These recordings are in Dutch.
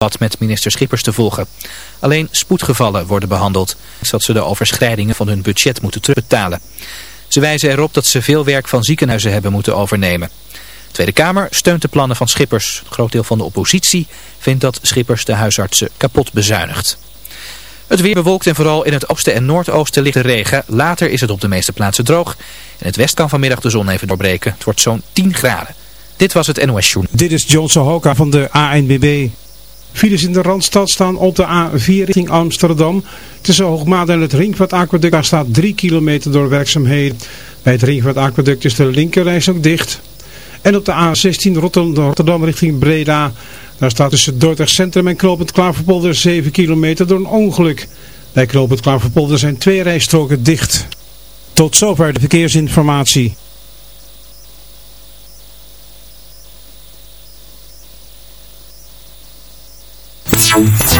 wat met minister Schippers te volgen. Alleen spoedgevallen worden behandeld, zodat ze de overschrijdingen van hun budget moeten terugbetalen. Ze wijzen erop dat ze veel werk van ziekenhuizen hebben moeten overnemen. De Tweede Kamer steunt de plannen van Schippers. Een groot deel van de oppositie vindt dat Schippers de huisartsen kapot bezuinigt. Het weer bewolkt en vooral in het oosten en noordoosten ligt de regen. Later is het op de meeste plaatsen droog. In het west kan vanmiddag de zon even doorbreken. Het wordt zo'n 10 graden. Dit was het NOS Journal. Dit is John Sohoka van de ANWB. Files in de Randstad staan op de A4 richting Amsterdam. Tussen Hoogmaat en het Ringvat Aquaduct daar staat 3 kilometer door werkzaamheden. Bij het Ringvat Aquaduct is de linkerreis ook dicht. En op de A16 Rotterdam richting Breda. Daar staat tussen Dordrecht Centrum en Knoopend Klaverpolder 7 kilometer door een ongeluk. Bij Knoopend Klaverpolder zijn twee rijstroken dicht. Tot zover de verkeersinformatie. Thank you.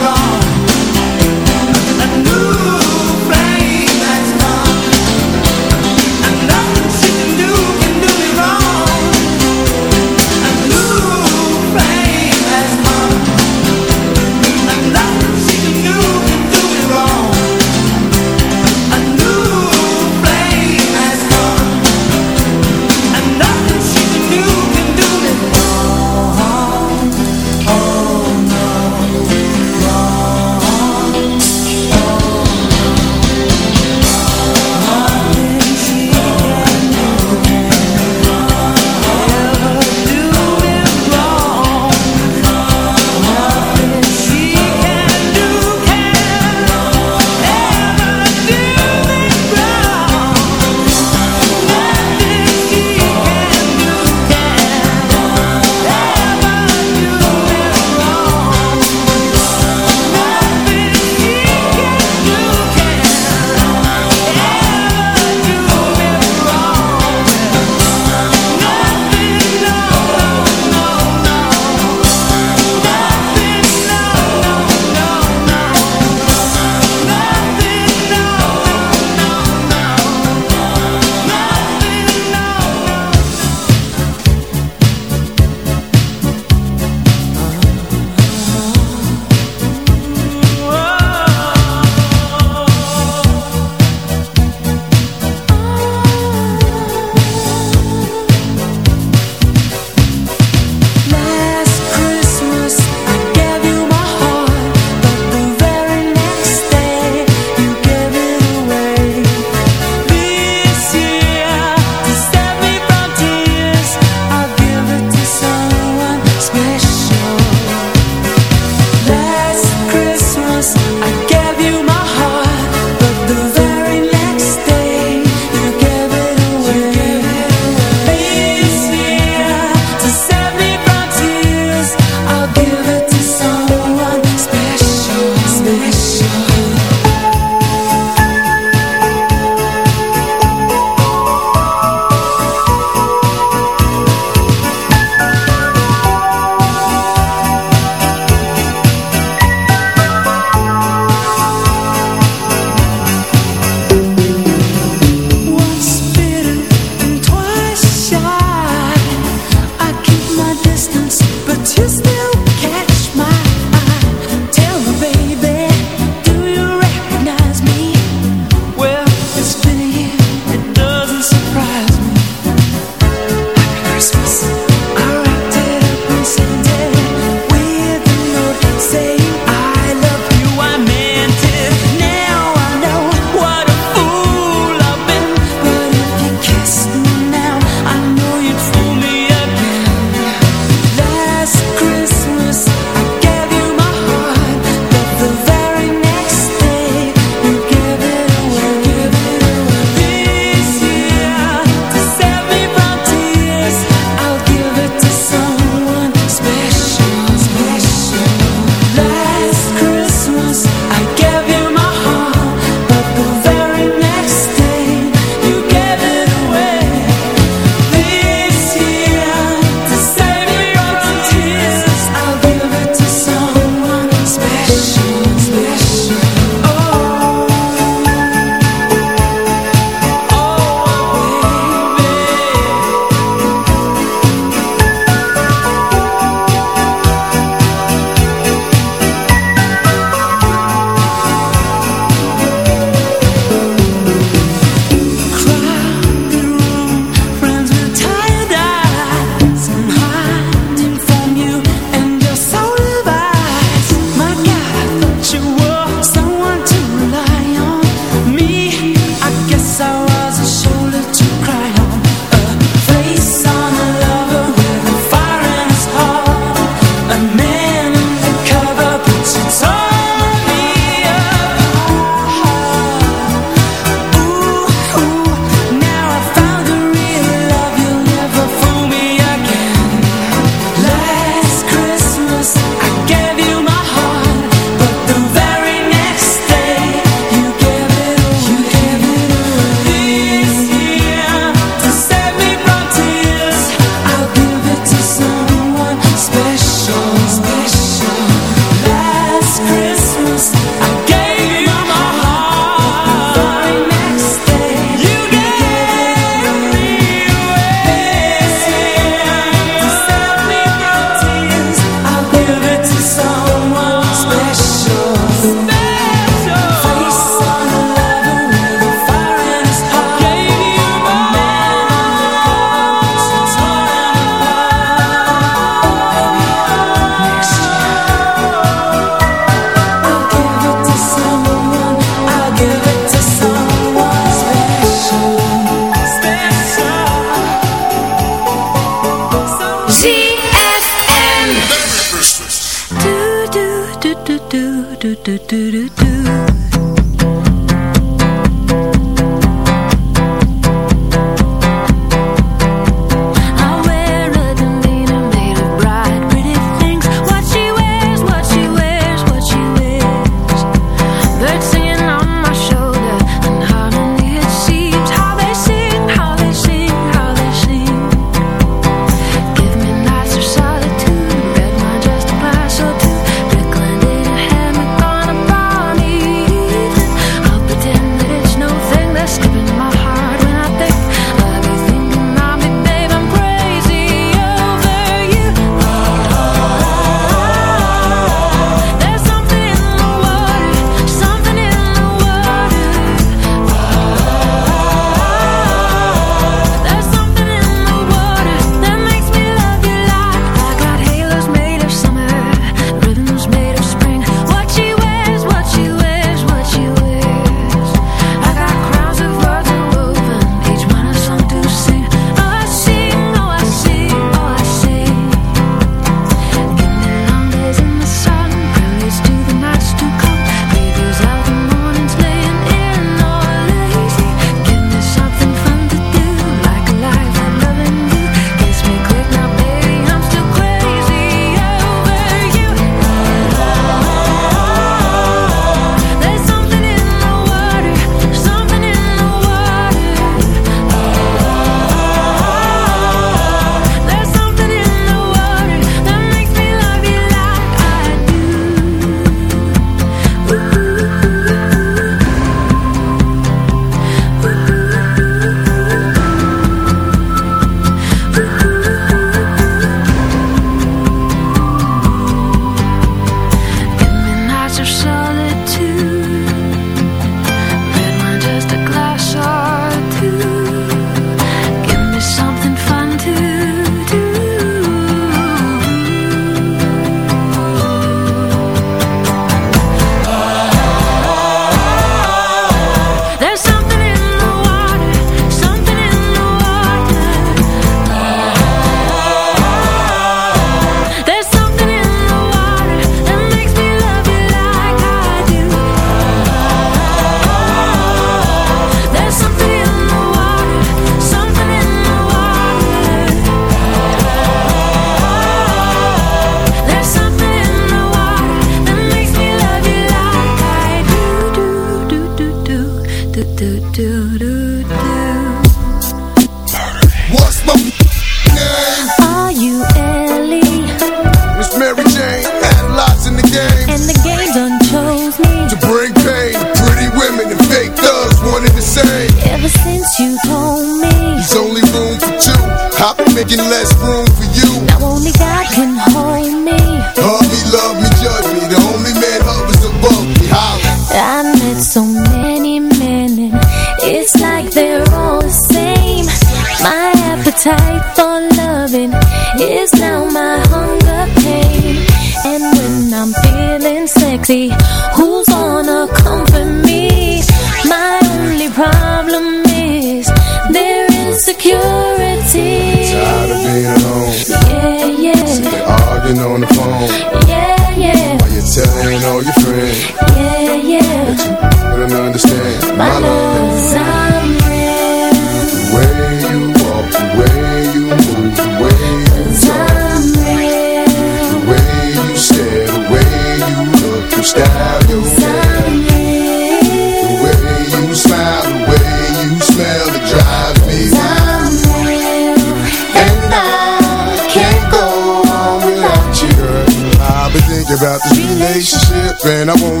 Man, I won't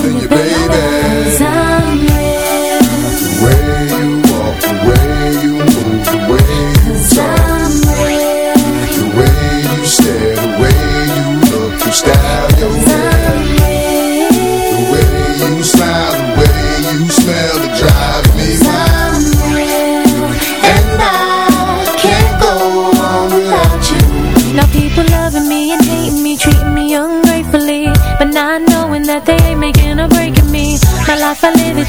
you, baby. I'm real The way you walk, the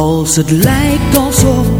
Als het lijkt alsof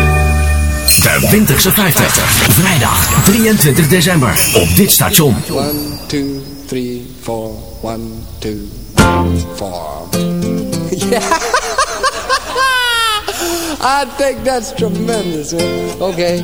De Winterse 50. Vrijdag 23 december op dit station. One, two, three, four. One, two, four. Yeah. I think that's tremendous. Okay.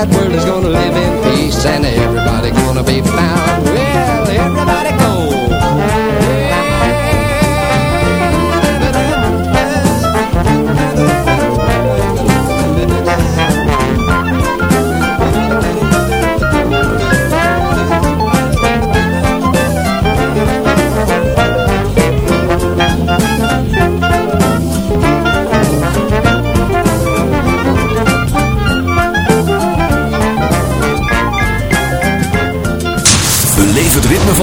Wide world is gonna live in peace. And everybody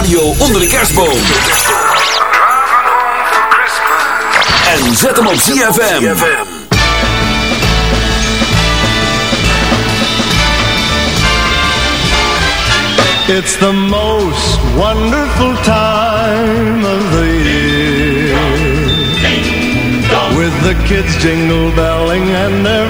radio onder de kerstboom. En zet hem op ZFM. It's the most wonderful time of the year. With the kids jingle belling and everyone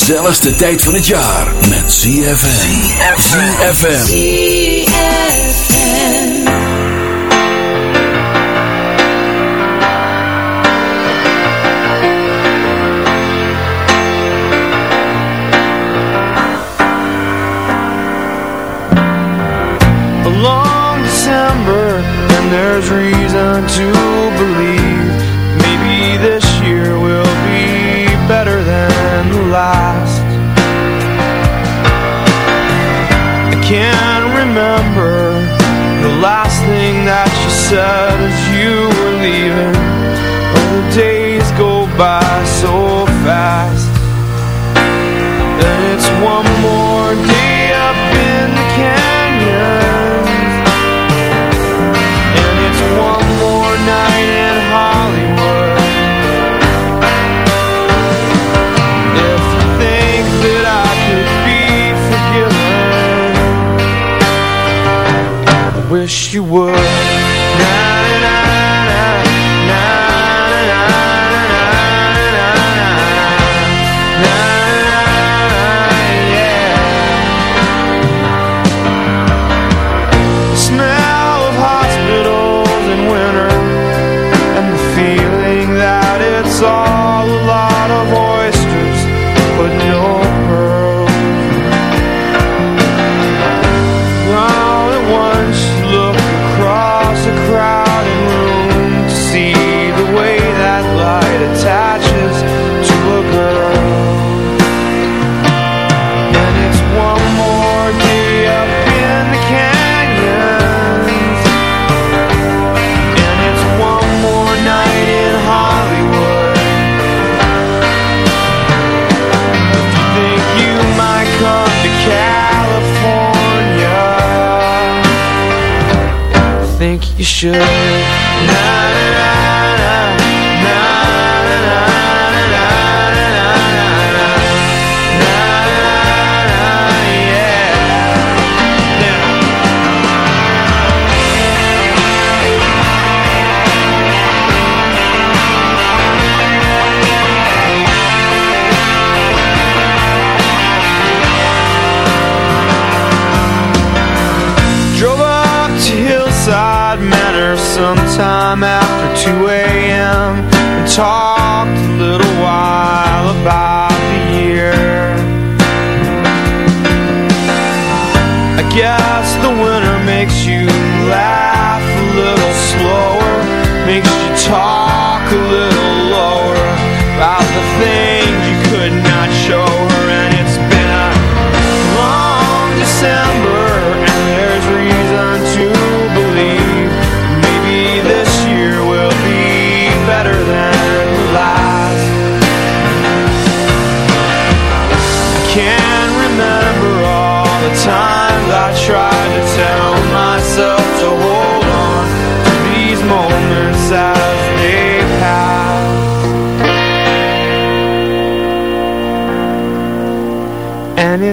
gezelligste tijd van het jaar met ZFM. ZFM. A long December, and there's reason to remember The last thing that you said as you were leaving. Oh, the days go by so fast. And it's one more day wish you would. think you should. Now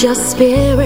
just spirit.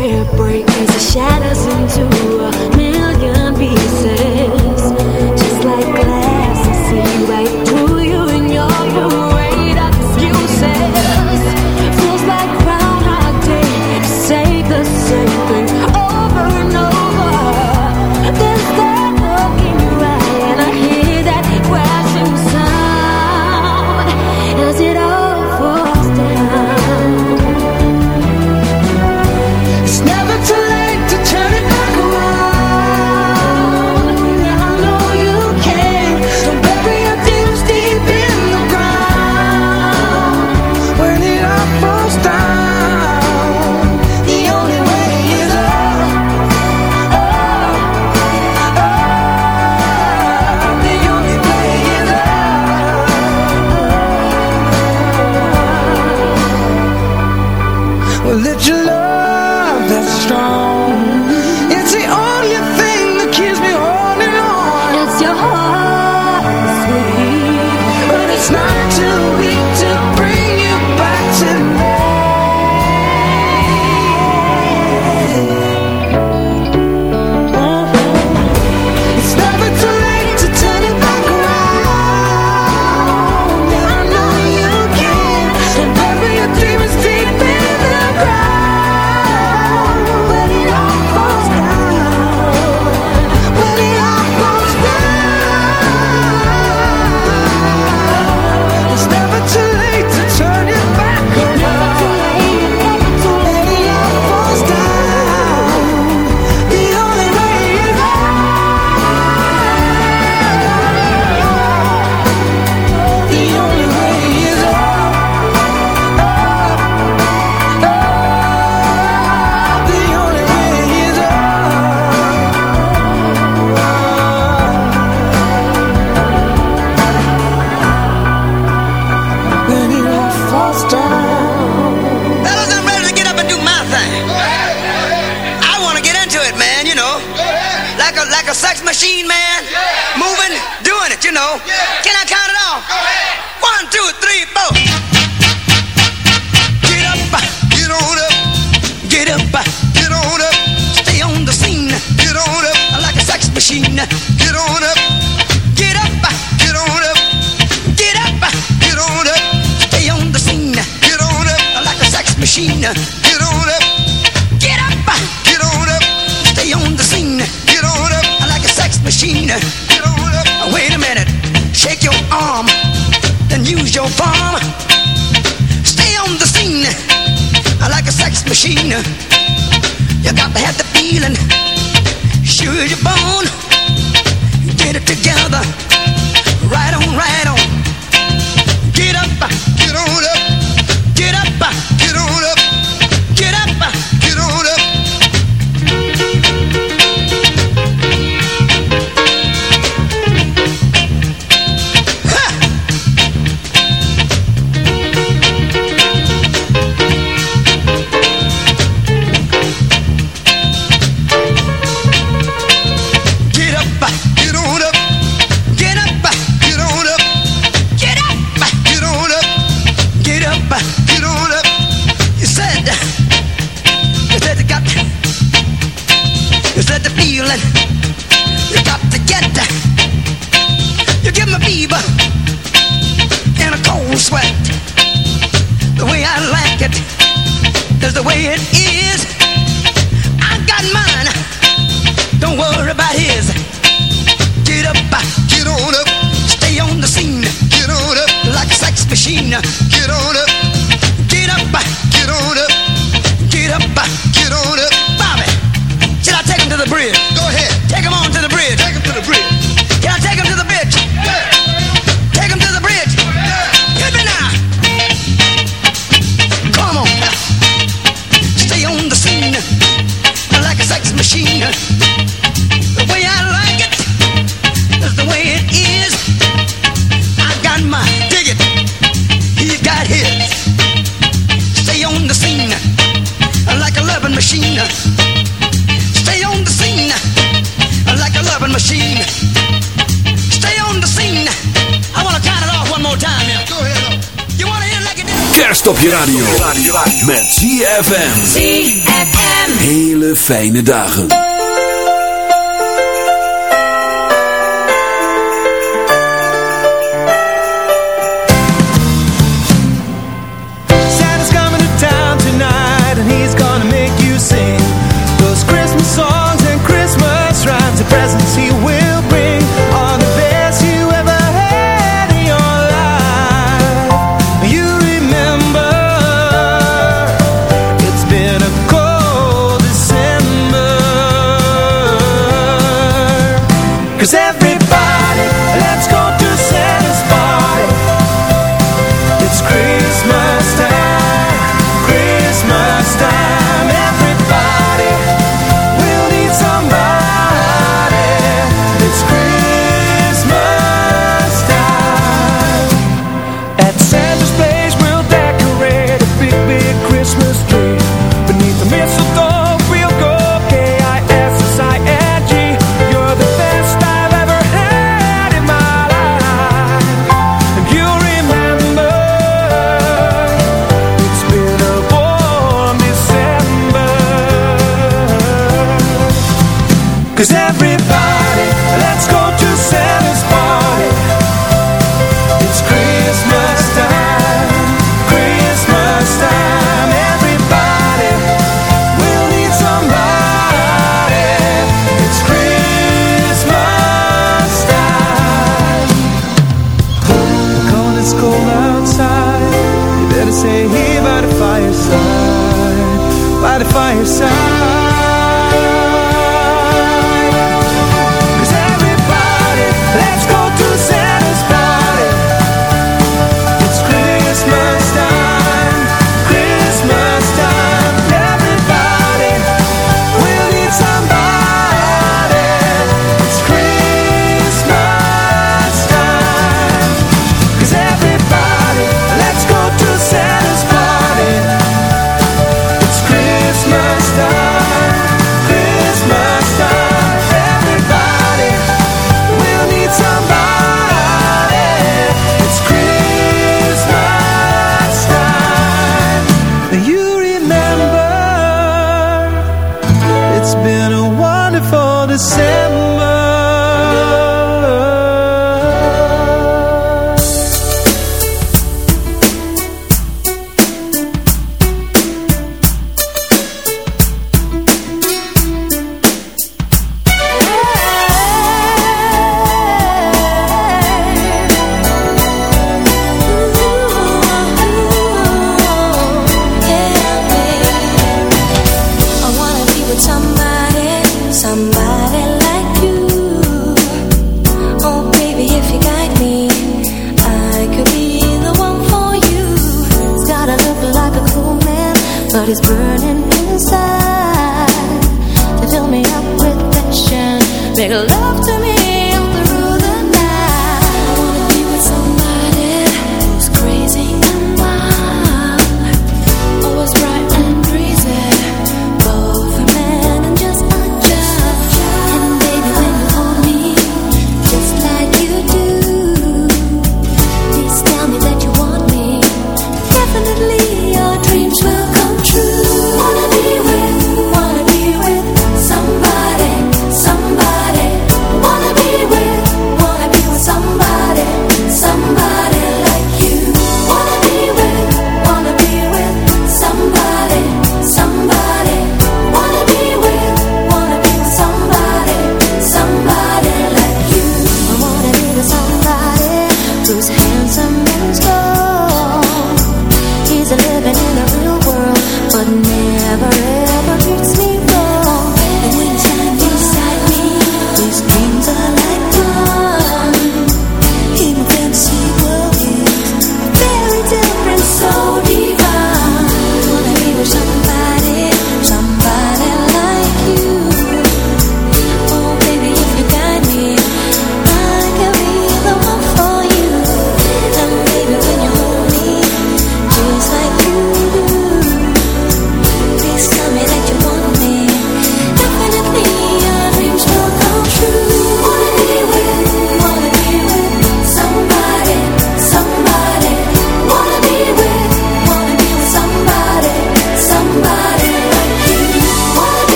Fijne dagen.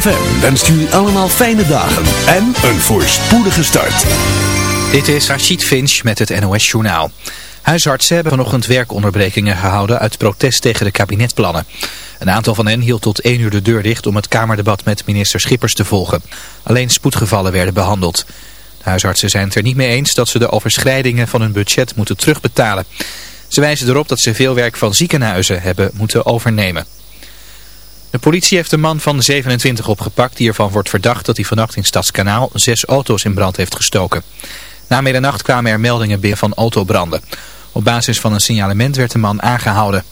ZFM wenst jullie allemaal fijne dagen en een voorspoedige start. Dit is Rachid Finch met het NOS Journaal. Huisartsen hebben vanochtend werkonderbrekingen gehouden uit protest tegen de kabinetplannen. Een aantal van hen hield tot één uur de deur dicht om het Kamerdebat met minister Schippers te volgen. Alleen spoedgevallen werden behandeld. De huisartsen zijn het er niet mee eens dat ze de overschrijdingen van hun budget moeten terugbetalen. Ze wijzen erop dat ze veel werk van ziekenhuizen hebben moeten overnemen. De politie heeft een man van 27 opgepakt die ervan wordt verdacht dat hij vannacht in Stadskanaal zes auto's in brand heeft gestoken. Na middernacht kwamen er meldingen binnen van autobranden. Op basis van een signalement werd de man aangehouden.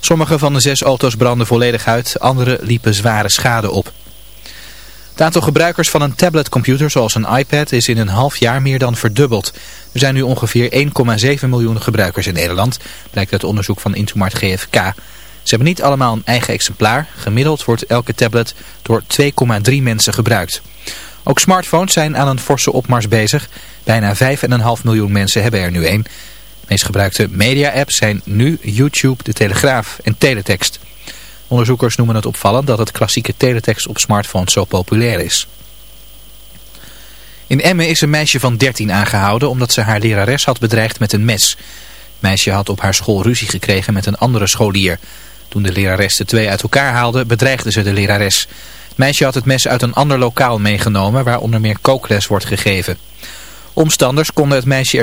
Sommige van de zes auto's brandden volledig uit, andere liepen zware schade op. Het aantal gebruikers van een tabletcomputer zoals een iPad is in een half jaar meer dan verdubbeld. Er zijn nu ongeveer 1,7 miljoen gebruikers in Nederland, blijkt uit onderzoek van Intomart GFK. Ze hebben niet allemaal een eigen exemplaar. Gemiddeld wordt elke tablet door 2,3 mensen gebruikt. Ook smartphones zijn aan een forse opmars bezig. Bijna 5,5 miljoen mensen hebben er nu één. De meest gebruikte media-apps zijn nu YouTube, de Telegraaf en Teletext. Onderzoekers noemen het opvallend dat het klassieke teletext op smartphones zo populair is. In Emmen is een meisje van 13 aangehouden omdat ze haar lerares had bedreigd met een mes. Het meisje had op haar school ruzie gekregen met een andere scholier. Toen de lerares de twee uit elkaar haalde, bedreigde ze de lerares. Het meisje had het mes uit een ander lokaal meegenomen waar onder meer kookles wordt gegeven. Omstanders konden het meisje er